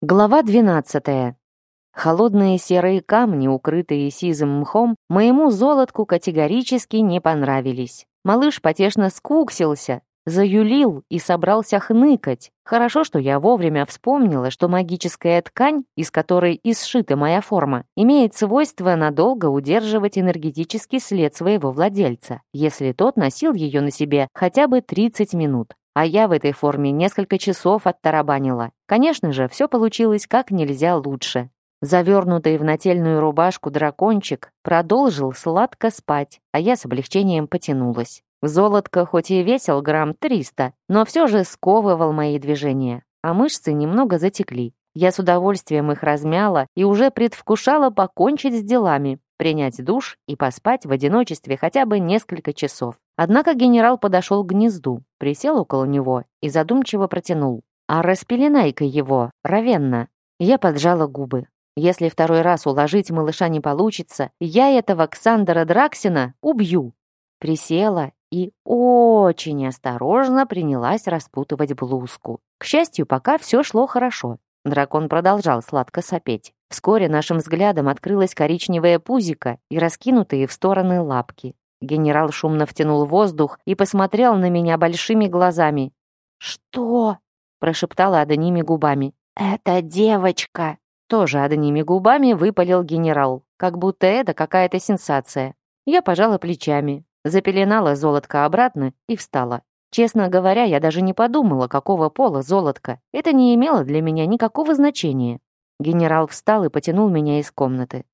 Глава 12. Холодные серые камни, укрытые сизым мхом, моему золотку категорически не понравились. Малыш потешно скуксился, заюлил и собрался хныкать. Хорошо, что я вовремя вспомнила, что магическая ткань, из которой и сшита моя форма, имеет свойство надолго удерживать энергетический след своего владельца, если тот носил ее на себе хотя бы 30 минут а я в этой форме несколько часов оттарабанила. Конечно же, все получилось как нельзя лучше. Завернутый в нательную рубашку дракончик продолжил сладко спать, а я с облегчением потянулась. Золотко хоть и весил грамм 300, но все же сковывал мои движения, а мышцы немного затекли. Я с удовольствием их размяла и уже предвкушала покончить с делами, принять душ и поспать в одиночестве хотя бы несколько часов. Однако генерал подошел к гнезду, присел около него и задумчиво протянул. «А распеленай-ка его, равенно!» Я поджала губы. Если второй раз уложить малыша не получится, я этого Ксандера Драксина убью. Присела и очень осторожно принялась распутывать блузку. К счастью, пока все шло хорошо. Дракон продолжал сладко сопеть. Вскоре нашим взглядом открылась коричневая пузика и раскинутые в стороны лапки. Генерал шумно втянул воздух и посмотрел на меня большими глазами. «Что?» — прошептала одними губами. «Это девочка!» Тоже одними губами выпалил генерал, как будто это какая-то сенсация. Я пожала плечами, запеленала золотко обратно и встала. Честно говоря, я даже не подумала, какого пола золотко. Это не имело для меня никакого значения. Генерал встал и потянул меня из комнаты.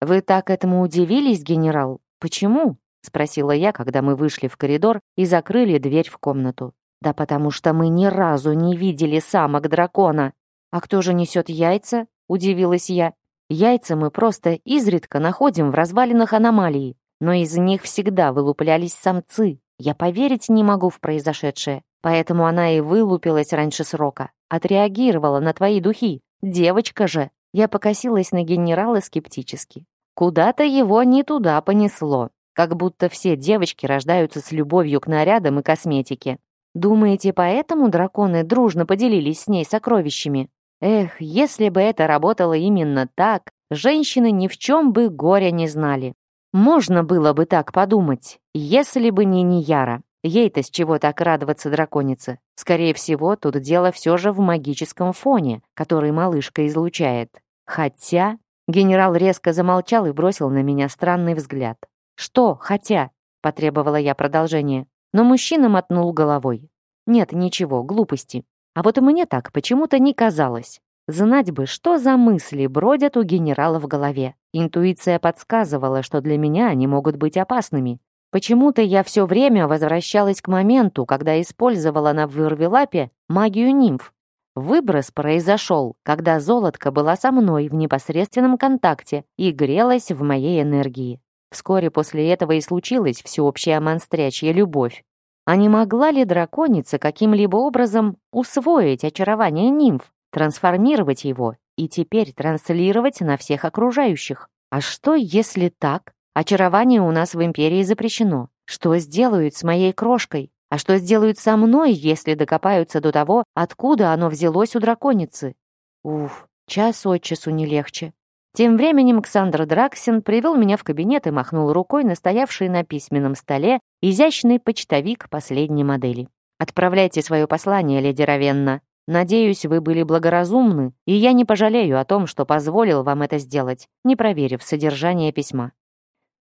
«Вы так этому удивились, генерал? Почему?» — спросила я, когда мы вышли в коридор и закрыли дверь в комнату. «Да потому что мы ни разу не видели самок дракона. А кто же несет яйца?» — удивилась я. «Яйца мы просто изредка находим в развалинах аномалии, но из них всегда вылуплялись самцы. Я поверить не могу в произошедшее, поэтому она и вылупилась раньше срока. Отреагировала на твои духи. Девочка же!» Я покосилась на генерала скептически. Куда-то его не туда понесло. Как будто все девочки рождаются с любовью к нарядам и косметике. Думаете, поэтому драконы дружно поделились с ней сокровищами? Эх, если бы это работало именно так, женщины ни в чем бы горя не знали. Можно было бы так подумать, если бы не Нияра. Ей-то с чего так радоваться драконице? Скорее всего, тут дело все же в магическом фоне, который малышка излучает. Хотя... Генерал резко замолчал и бросил на меня странный взгляд. «Что, хотя?» — потребовала я продолжение. Но мужчина мотнул головой. «Нет, ничего, глупости. А вот и мне так почему-то не казалось. Знать бы, что за мысли бродят у генерала в голове. Интуиция подсказывала, что для меня они могут быть опасными. Почему-то я все время возвращалась к моменту, когда использовала на Вырвелапе магию нимф. Выброс произошел, когда золотка была со мной в непосредственном контакте и грелась в моей энергии. Вскоре после этого и случилась всеобщая монстрячья любовь. А не могла ли драконица каким-либо образом усвоить очарование нимф, трансформировать его и теперь транслировать на всех окружающих? А что, если так? Очарование у нас в Империи запрещено. Что сделают с моей крошкой? А что сделают со мной, если докопаются до того, откуда оно взялось у драконицы? Уф, час от часу не легче. Тем временем Ксандр Драксин привел меня в кабинет и махнул рукой на стоявший на письменном столе изящный почтовик последней модели. «Отправляйте свое послание, леди Равенна. Надеюсь, вы были благоразумны, и я не пожалею о том, что позволил вам это сделать, не проверив содержание письма».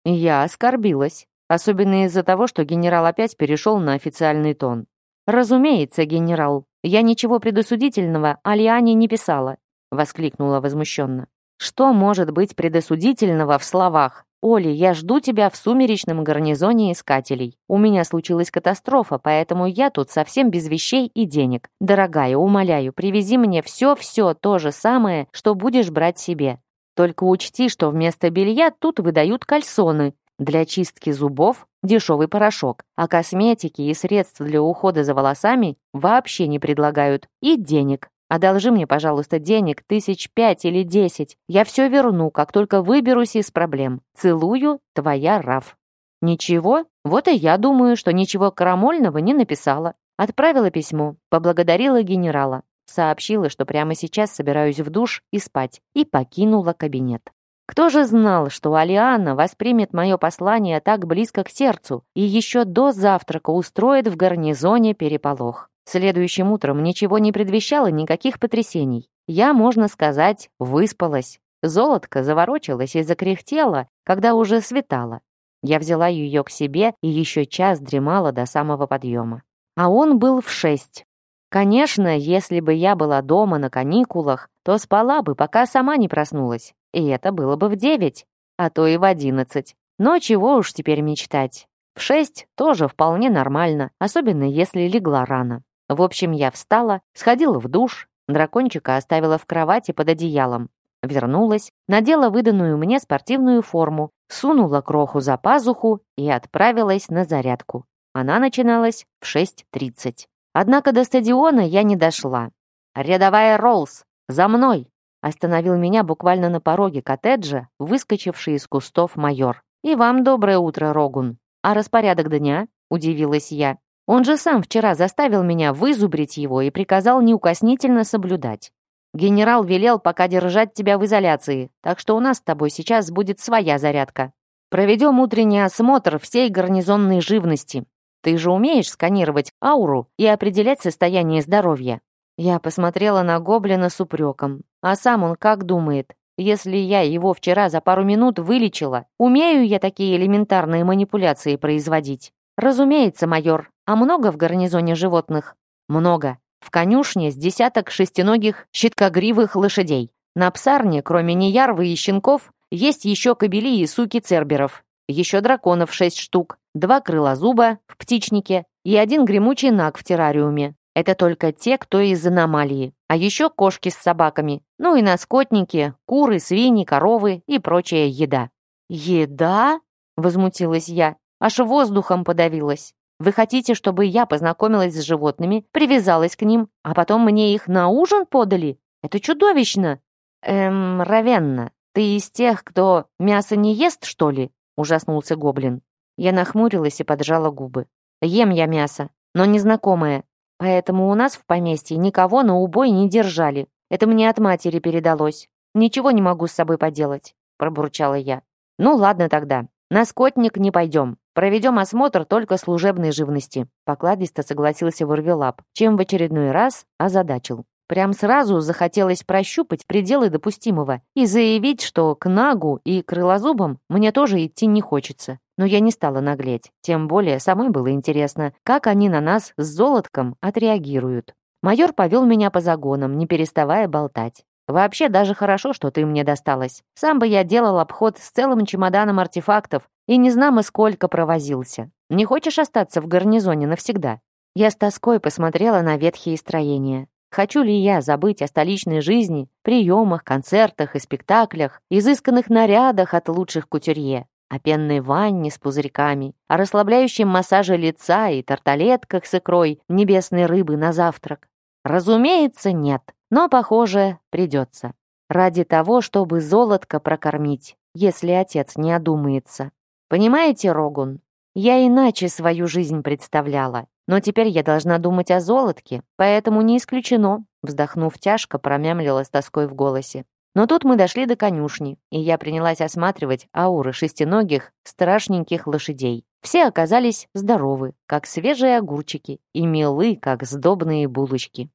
Я оскорбилась, особенно из-за того, что генерал опять перешел на официальный тон. «Разумеется, генерал, я ничего предосудительного Алиане не писала», воскликнула возмущенно. Что может быть предосудительного в словах? «Оли, я жду тебя в сумеречном гарнизоне искателей. У меня случилась катастрофа, поэтому я тут совсем без вещей и денег. Дорогая, умоляю, привези мне все-все то же самое, что будешь брать себе. Только учти, что вместо белья тут выдают кальсоны. Для чистки зубов дешевый порошок, а косметики и средств для ухода за волосами вообще не предлагают. И денег. Одолжи мне, пожалуйста, денег тысяч пять или десять. Я все верну, как только выберусь из проблем. Целую, твоя Раф». «Ничего? Вот и я думаю, что ничего крамольного не написала». Отправила письмо, поблагодарила генерала. сообщила, что прямо сейчас собираюсь в душ и спать, и покинула кабинет. Кто же знал, что Алиана воспримет мое послание так близко к сердцу и еще до завтрака устроит в гарнизоне переполох? Следующим утром ничего не предвещало никаких потрясений. Я, можно сказать, выспалась. Золотко заворочилась и закряхтела, когда уже светало. Я взяла ее к себе и еще час дремала до самого подъема. А он был в шесть. Конечно, если бы я была дома на каникулах, то спала бы, пока сама не проснулась. И это было бы в девять, а то и в одиннадцать. Но чего уж теперь мечтать. В шесть тоже вполне нормально, особенно если легла рано. В общем, я встала, сходила в душ, дракончика оставила в кровати под одеялом. Вернулась, надела выданную мне спортивную форму, сунула кроху за пазуху и отправилась на зарядку. Она начиналась в 6.30. Однако до стадиона я не дошла. «Рядовая Роллс! За мной!» Остановил меня буквально на пороге коттеджа, выскочивший из кустов майор. «И вам доброе утро, Рогун. А распорядок дня?» — удивилась я. «Он же сам вчера заставил меня вызубрить его и приказал неукоснительно соблюдать. Генерал велел пока держать тебя в изоляции, так что у нас с тобой сейчас будет своя зарядка. Проведем утренний осмотр всей гарнизонной живности. Ты же умеешь сканировать ауру и определять состояние здоровья?» Я посмотрела на гоблина с упреком. А сам он как думает? Если я его вчера за пару минут вылечила, умею я такие элементарные манипуляции производить? Разумеется, майор. А много в гарнизоне животных? Много. В конюшне с десяток шестиногих щиткогривых лошадей. На псарне, кроме неярвы и щенков, есть еще кобели и суки церберов. Еще драконов шесть штук два крылозуба в птичнике и один гремучий наг в террариуме. Это только те, кто из аномалии. А еще кошки с собаками. Ну и на скотнике, куры, свиньи, коровы и прочая еда. «Еда?» — возмутилась я. Аж воздухом подавилась. Вы хотите, чтобы я познакомилась с животными, привязалась к ним, а потом мне их на ужин подали? Это чудовищно!» «Эм, Равенна, ты из тех, кто мясо не ест, что ли?» — ужаснулся гоблин. Я нахмурилась и поджала губы. Ем я мясо, но незнакомое, поэтому у нас в поместье никого на убой не держали. Это мне от матери передалось. Ничего не могу с собой поделать, пробурчала я. Ну ладно тогда, на скотник не пойдем. Проведем осмотр только служебной живности. Покладисто согласился Ворвелап, чем в очередной раз озадачил. Прям сразу захотелось прощупать пределы допустимого и заявить, что к Нагу и Крылозубам мне тоже идти не хочется. Но я не стала наглеть. Тем более самой было интересно, как они на нас с золотком отреагируют. Майор повел меня по загонам, не переставая болтать. «Вообще даже хорошо, что ты мне досталась. Сам бы я делал обход с целым чемоданом артефактов и не знамо сколько провозился. Не хочешь остаться в гарнизоне навсегда?» Я с тоской посмотрела на ветхие строения. Хочу ли я забыть о столичной жизни, приемах, концертах и спектаклях, изысканных нарядах от лучших кутюрье, о пенной ванне с пузырьками, о расслабляющем массаже лица и тарталетках с икрой небесной рыбы на завтрак? Разумеется, нет, но, похоже, придется. Ради того, чтобы золотко прокормить, если отец не одумается. Понимаете, Рогун, я иначе свою жизнь представляла. Но теперь я должна думать о золотке, поэтому не исключено, вздохнув тяжко, промямлила с тоской в голосе. Но тут мы дошли до конюшни, и я принялась осматривать ауры шестиногих, страшненьких лошадей. Все оказались здоровы, как свежие огурчики, и милы, как сдобные булочки.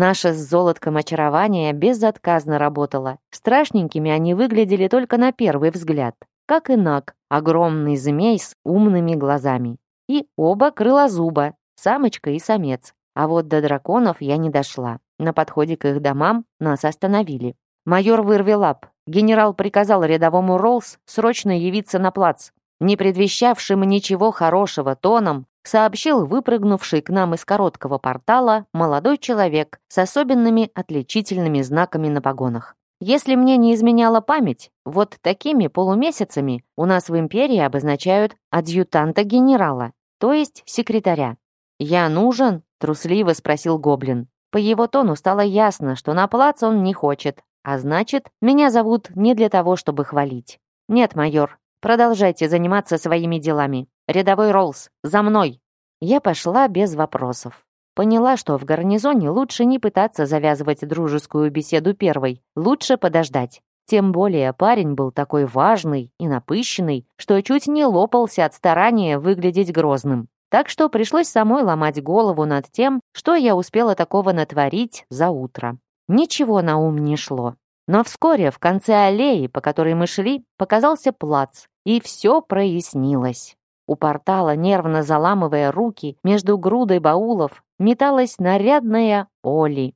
Наше с золотком очарование безотказно работало. Страшненькими они выглядели только на первый взгляд. Как и Наг, огромный змей с умными глазами. И оба крылозуба, самочка и самец. А вот до драконов я не дошла. На подходе к их домам нас остановили. Майор Вырвелап, генерал приказал рядовому Роллс срочно явиться на плац. Не предвещавшим ничего хорошего тоном, сообщил выпрыгнувший к нам из короткого портала молодой человек с особенными отличительными знаками на погонах. Если мне не изменяла память, вот такими полумесяцами у нас в империи обозначают адъютанта генерала, то есть секретаря. «Я нужен?» — трусливо спросил Гоблин. По его тону стало ясно, что на плац он не хочет, а значит, меня зовут не для того, чтобы хвалить. «Нет, майор, продолжайте заниматься своими делами. Рядовой Роллс, за мной!» Я пошла без вопросов. Поняла, что в гарнизоне лучше не пытаться завязывать дружескую беседу первой, лучше подождать. Тем более парень был такой важный и напыщенный, что чуть не лопался от старания выглядеть грозным. Так что пришлось самой ломать голову над тем, что я успела такого натворить за утро. Ничего на ум не шло. Но вскоре в конце аллеи, по которой мы шли, показался плац, и все прояснилось. У портала, нервно заламывая руки между грудой баулов, металась нарядная Оли.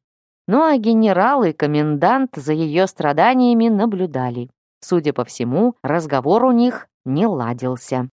Ну а генерал и комендант за ее страданиями наблюдали. Судя по всему, разговор у них не ладился.